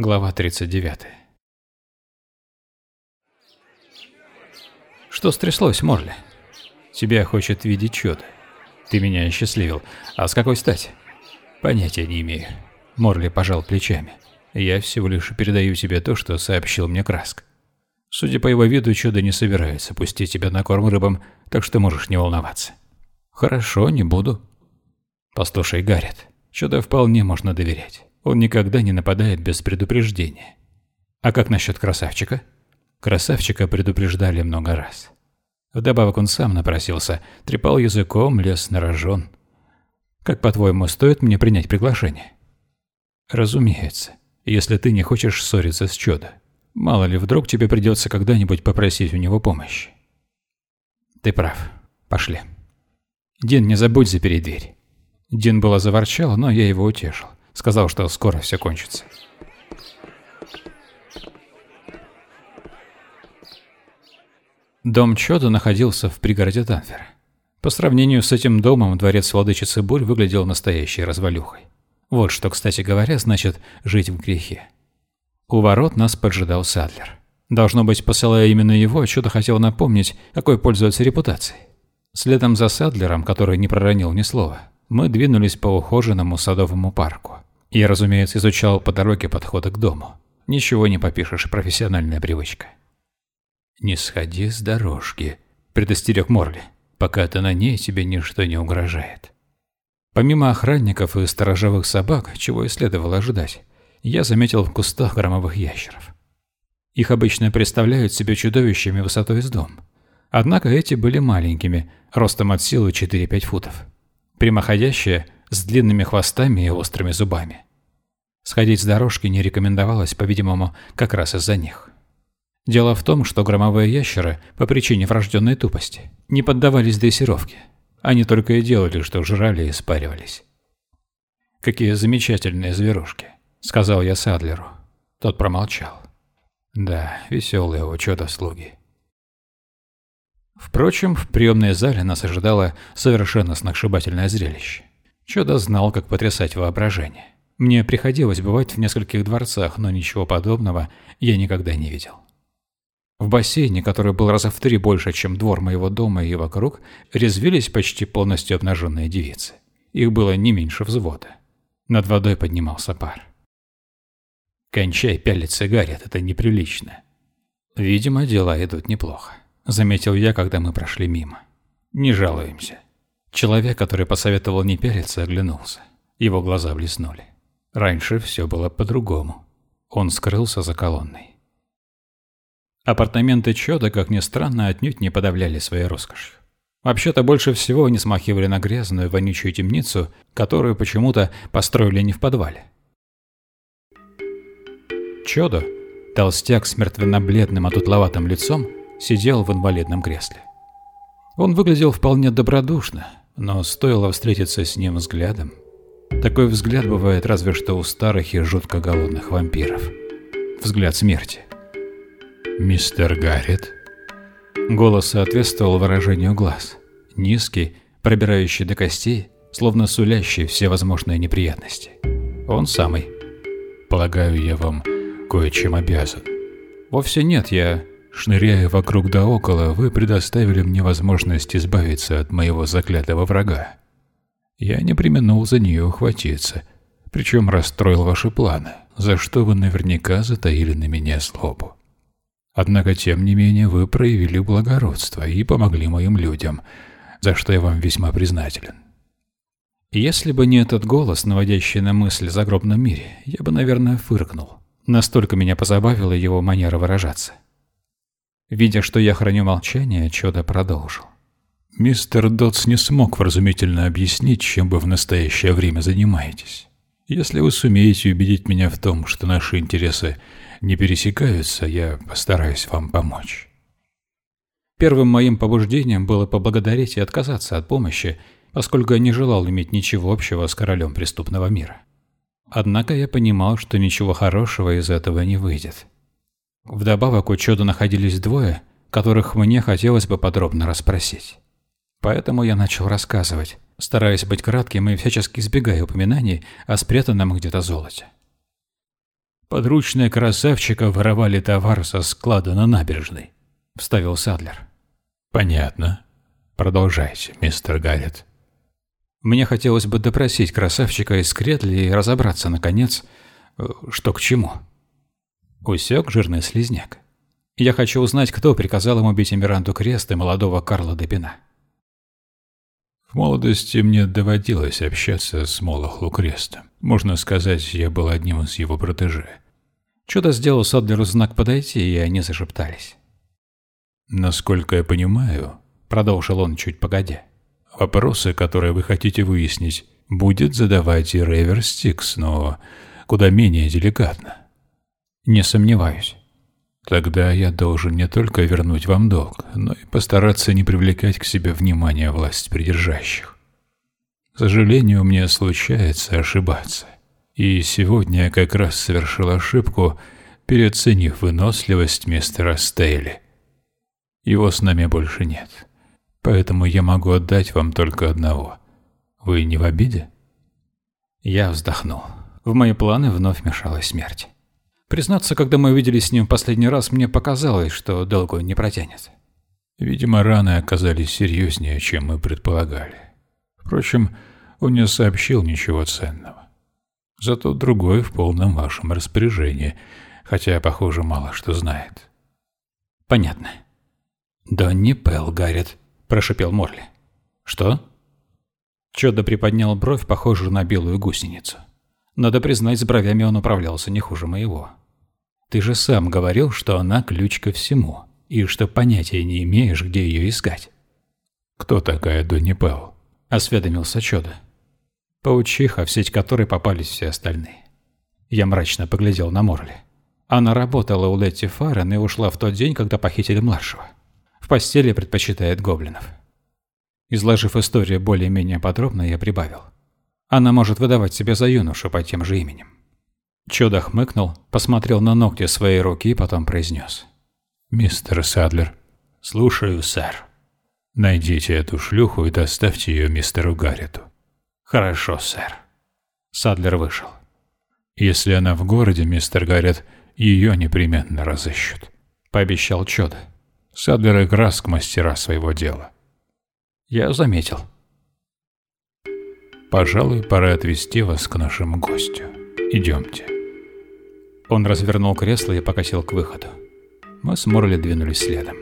Глава 39. Что стряслось, Морли? Тебя хочет видеть чудо. Ты меня осчастливил. А с какой стати? Понятия не имею. Морли пожал плечами. Я всего лишь передаю тебе то, что сообщил мне Краск. Судя по его виду, чудо не собирается пустить тебя на корм рыбам, так что можешь не волноваться. Хорошо, не буду. Послушай, Гаррет, чудо вполне можно доверять. Он никогда не нападает без предупреждения. А как насчет красавчика? Красавчика предупреждали много раз. Вдобавок он сам напросился, трепал языком, лез на рожон. Как, по-твоему, стоит мне принять приглашение? Разумеется, если ты не хочешь ссориться с Чудо. Мало ли, вдруг тебе придется когда-нибудь попросить у него помощи. Ты прав. Пошли. Дин, не забудь запереть дверь. Дин было заворчал, но я его утешил. Сказал, что скоро все кончится. Дом Чода находился в пригороде Танфера. По сравнению с этим домом, дворец владычицы Буль выглядел настоящей развалюхой. Вот что, кстати говоря, значит жить в грехе. У ворот нас поджидал Садлер. Должно быть, посылая именно его, Чудо хотел напомнить, какой пользуется репутацией. Следом за Садлером, который не проронил ни слова, мы двинулись по ухоженному садовому парку. Я, разумеется, изучал по дороге подходы к дому. Ничего не попишешь, профессиональная привычка. «Не сходи с дорожки», – предостерег Морли. «Пока ты на ней, тебе ничто не угрожает». Помимо охранников и сторожевых собак, чего и следовало ожидать, я заметил в кустах громовых ящеров. Их обычно представляют себе чудовищами высотой с дом. Однако эти были маленькими, ростом от силы 4-5 футов. Прямоходящие, с длинными хвостами и острыми зубами. Сходить с дорожки не рекомендовалось, по-видимому, как раз из-за них. Дело в том, что громовые ящеры, по причине врожденной тупости, не поддавались дрессировке. Они только и делали, что жрали и спаривались. «Какие замечательные зверушки», — сказал я Садлеру. Тот промолчал. Да, веселые учета слуги. Впрочем, в приемной зале нас ожидало совершенно сногсшибательное зрелище. Чудо знал, как потрясать воображение. Мне приходилось бывать в нескольких дворцах, но ничего подобного я никогда не видел. В бассейне, который был раза в три больше, чем двор моего дома и вокруг, резвились почти полностью обнаженные девицы. Их было не меньше взвода. Над водой поднимался пар. «Кончай пялиться, Гаррет, это неприлично». «Видимо, дела идут неплохо», — заметил я, когда мы прошли мимо. «Не жалуемся». Человек, который посоветовал не пялиться, оглянулся. Его глаза блеснули. Раньше все было по-другому. Он скрылся за колонной. Апартаменты Чода, как ни странно, отнюдь не подавляли своей роскошью. Вообще-то больше всего они смахивали на грязную, вонючую темницу, которую почему-то построили не в подвале. Чодо, толстяк с мертвенно-бледным, отутловатым лицом, сидел в инвалидном кресле. Он выглядел вполне добродушно, но стоило встретиться с ним взглядом. Такой взгляд бывает разве что у старых и жутко голодных вампиров. Взгляд смерти. «Мистер Гаррет?» Голос соответствовал выражению глаз. Низкий, пробирающий до костей, словно сулящий все возможные неприятности. Он самый. «Полагаю, я вам кое-чем обязан». «Вовсе нет, я Шныряя вокруг да около, вы предоставили мне возможность избавиться от моего заклятого врага. Я не применул за нее ухватиться, причем расстроил ваши планы, за что вы наверняка затаили на меня злобу. Однако, тем не менее, вы проявили благородство и помогли моим людям, за что я вам весьма признателен. Если бы не этот голос, наводящий на мысль о загробном мире, я бы, наверное, фыркнул. Настолько меня позабавила его манера выражаться. Видя, что я храню молчание, Чудо продолжил. «Мистер Дотс не смог вразумительно объяснить, чем вы в настоящее время занимаетесь. Если вы сумеете убедить меня в том, что наши интересы не пересекаются, я постараюсь вам помочь». Первым моим побуждением было поблагодарить и отказаться от помощи, поскольку я не желал иметь ничего общего с королем преступного мира. Однако я понимал, что ничего хорошего из этого не выйдет. Вдобавок у Чода находились двое, которых мне хотелось бы подробно расспросить. Поэтому я начал рассказывать, стараясь быть кратким и всячески избегая упоминаний о спрятанном где-то золоте. Подручные красавчика воровали товар со склада на набережной, вставил Садлер. Понятно. Продолжайте, мистер Гаррет. Мне хотелось бы допросить красавчика из Кретли и разобраться, наконец, э, что к чему. Усек жирный слизняк. Я хочу узнать, кто приказал ему бить Эмиранду Крест и молодого Карла Депина. В молодости мне доводилось общаться с Молохлу Крестом. Можно сказать, я был одним из его протеже. Чудо сделал Садлеру знак подойти, и они зашептались. «Насколько я понимаю», — продолжил он чуть погодя, — «вопросы, которые вы хотите выяснить, будет задавать и Ревер Стикс, но куда менее деликатно». «Не сомневаюсь». Тогда я должен не только вернуть вам долг, но и постараться не привлекать к себе внимание власть придержащих. К сожалению, мне случается ошибаться. И сегодня я как раз совершил ошибку, переоценив выносливость мистера Стейли. Его с нами больше нет. Поэтому я могу отдать вам только одного. Вы не в обиде? Я вздохнул. В мои планы вновь мешалась смерть. Признаться, когда мы виделись с ним в последний раз, мне показалось, что долго не протянет. Видимо, раны оказались серьезнее, чем мы предполагали. Впрочем, он не сообщил ничего ценного. Зато другой в полном вашем распоряжении, хотя, похоже, мало что знает. Понятно. «Донни Пэл, Гаррет», – прошепел Морли. «Что?» Чодо приподнял бровь, похожую на белую гусеницу. Надо признать, с бровями он управлялся не хуже моего. Ты же сам говорил, что она ключ ко всему, и что понятия не имеешь, где ее искать. «Кто такая Донни Пэл?» – осведомился Чудо. Паучиха, в сеть которой попались все остальные. Я мрачно поглядел на Морли. Она работала у Летти Фаррен и ушла в тот день, когда похитили младшего. В постели предпочитает гоблинов. Изложив историю более-менее подробно, я прибавил. Она может выдавать себя за юношу по тем же именем. Чудо хмыкнул, посмотрел на ногти своей руки и потом произнес. «Мистер Садлер». «Слушаю, сэр». «Найдите эту шлюху и доставьте ее мистеру Гаррету». «Хорошо, сэр». Садлер вышел. «Если она в городе, мистер Гаррет, ее непременно разыщут», — пообещал Чудо. Садлер и Граск мастера своего дела. Я заметил. «Пожалуй, пора отвезти вас к нашему гостю. Идемте». Он развернул кресло и покатил к выходу. Мы с Морли двинулись следом.